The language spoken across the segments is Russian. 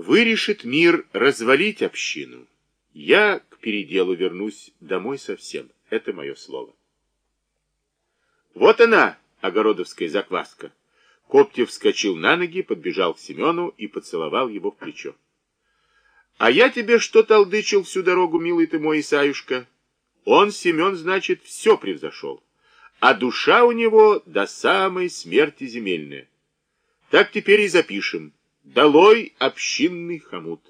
Вырешит мир развалить общину. Я к переделу вернусь домой совсем. Это мое слово. Вот она, огородовская закваска. Коптев вскочил на ноги, подбежал к Семену и поцеловал его в плечо. А я тебе что толдычил всю дорогу, милый ты мой Исаюшка? Он, Семен, значит, все превзошел. А душа у него до самой смерти земельная. Так теперь и запишем. Долой общинный хомут.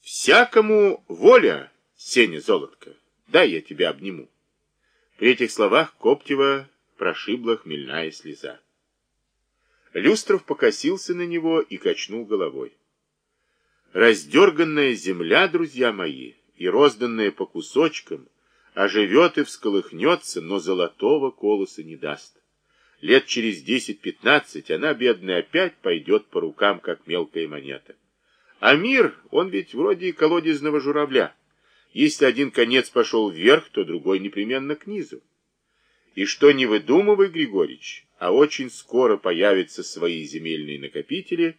Всякому воля, Сеня Золотко, дай я тебя обниму. При этих словах Коптева прошибла хмельная слеза. Люстров покосился на него и качнул головой. Раздерганная земля, друзья мои, и розданная по кусочкам, оживет и всколыхнется, но золотого колоса не даст. Лет через десять-пятнадцать она, бедная, опять пойдет по рукам, как мелкая монета. А мир, он ведь вроде колодезного журавля. Если один конец пошел вверх, то другой непременно к низу. И что не выдумывай, Григорьевич, а очень скоро появятся свои земельные накопители,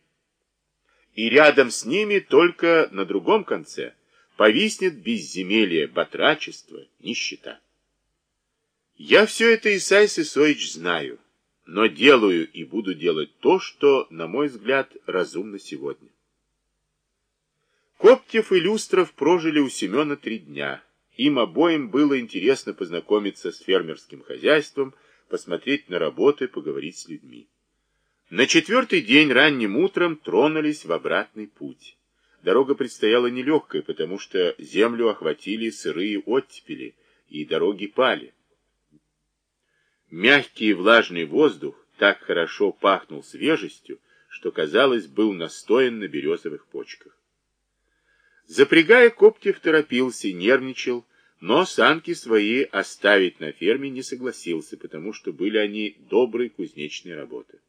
и рядом с ними только на другом конце повиснет безземелье, батрачество, нищета. Я все это, Исай Сысоич, знаю но делаю и буду делать то, что, на мой взгляд, разумно сегодня. Коптев и Люстров прожили у Семена три дня. Им обоим было интересно познакомиться с фермерским хозяйством, посмотреть на работы, поговорить с людьми. На четвертый день ранним утром тронулись в обратный путь. Дорога предстояла нелегкая, потому что землю охватили сырые оттепели, и дороги пали. Мягкий и влажный воздух так хорошо пахнул свежестью, что, казалось, был настоен на березовых почках. Запрягая, Коптев торопился, нервничал, но санки свои оставить на ферме не согласился, потому что были они доброй кузнечной работы.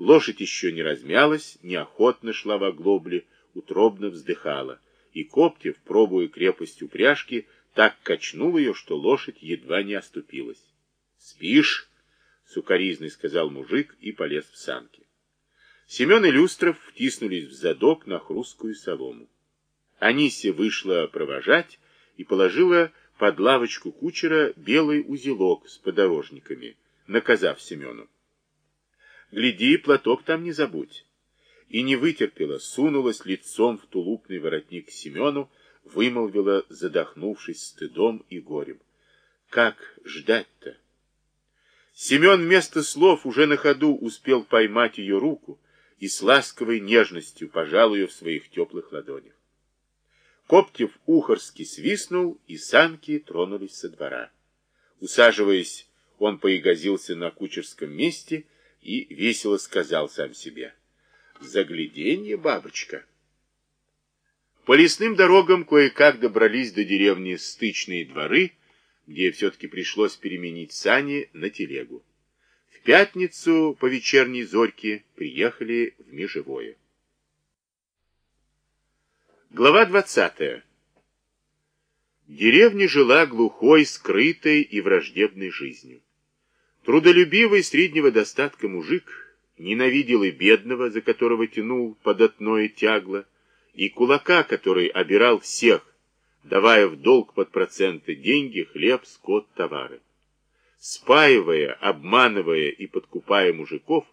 Лошадь еще не размялась, неохотно шла в оглобле, утробно вздыхала, и Коптев, пробуя крепость упряжки, так качнул ее, что лошадь едва не оступилась. «Спишь?» — сукоризный сказал мужик и полез в санки. Семен и Люстров втиснулись в задок на хрусткую солому. Анисия вышла провожать и положила под лавочку кучера белый узелок с подорожниками, наказав Семену. «Гляди, платок там не забудь». И не вытерпела, сунулась лицом в тулупный воротник Семену, вымолвила, задохнувшись стыдом и горем. «Как ждать-то?» Семен вместо слов уже на ходу успел поймать ее руку и с ласковой нежностью пожал ее в своих теплых ладонях. Коптев ухорски свистнул, и санки тронулись со двора. Усаживаясь, он поягозился на кучерском месте и весело сказал сам себе. «Загляденье, бабочка!» По лесным дорогам кое-как добрались до деревни Стычные дворы, где все-таки пришлось переменить сани на телегу. В пятницу по вечерней зорьке приехали в Межевое. Глава 20. В деревне жила глухой, скрытой и враждебной жизнью. Трудолюбивый среднего достатка мужик ненавидел и бедного, за которого тянул податное тягло, и кулака, который обирал всех, давая в долг под проценты деньги, хлеб, скот, товары. Спаивая, обманывая и подкупая мужиков,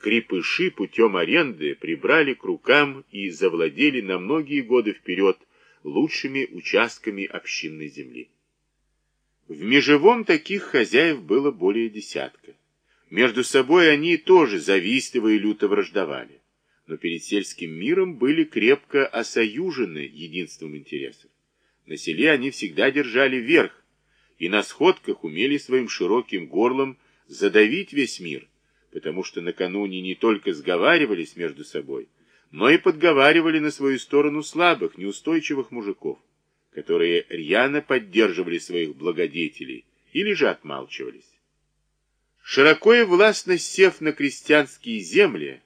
крепыши путем аренды прибрали к рукам и завладели на многие годы вперед лучшими участками общинной земли. В Межевом таких хозяев было более десятка. Между собой они тоже завистливо и люто враждовали, но перед сельским миром были крепко осоюжены единством интересов. На селе они всегда держали верх, и на сходках умели своим широким горлом задавить весь мир, потому что накануне не только сговаривались между собой, но и подговаривали на свою сторону слабых, неустойчивых мужиков, которые рьяно поддерживали своих благодетелей или же отмалчивались. Широко и властно сев на крестьянские земли,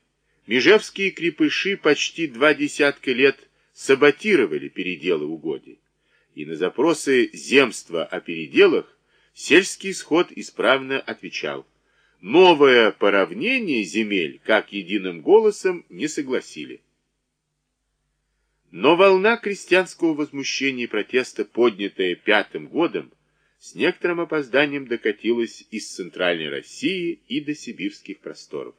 межевские крепыши почти два десятка лет саботировали переделы угодий и на запросы земства о переделах сельский сход исправно отвечал. Новое поравнение земель, как единым голосом, не согласили. Но волна крестьянского возмущения и протеста, поднятая пятым годом, с некоторым опозданием докатилась из Центральной России и до сибирских просторов.